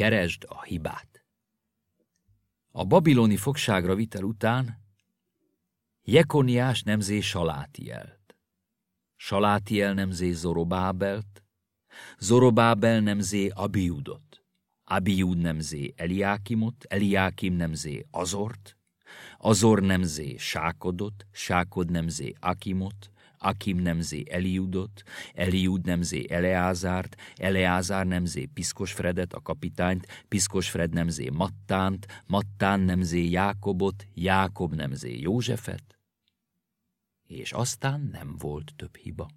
Keresd a hibát. A babiloni fogságra vitel után Jekoniás nemzé Salátielt. Salátiel nemzé Zorobábelt, Zorobábel nemzé Abiudot, Abiud nemzé Eliákimot, Eliákim nemzé Azort, Azor nemzé Sákodot, Sákod nemzé Akimot, Akim nemzé Eliudot, Eliud nemzé Eleázárt, Eleázár nemzé Piszkosfredet, a kapitányt, Piszkosfred nemzé Mattánt, Mattán nemzé Jákobot, Jákob nemzé Józsefet, és aztán nem volt több hiba.